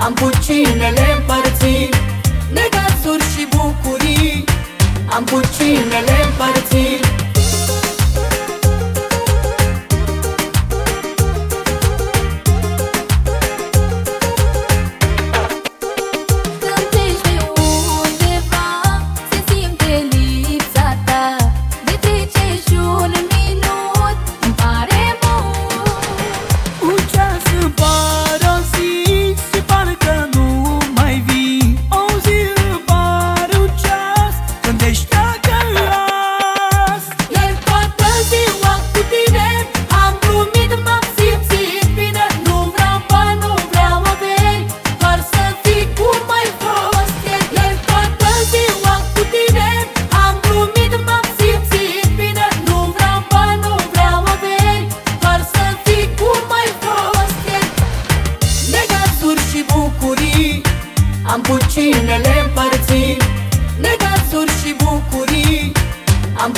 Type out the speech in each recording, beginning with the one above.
Am cu cine le împărțim Necazuri și bucurii. Am cu cine le Am puținele împărțit. Negațuri și bucurii Am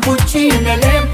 puținele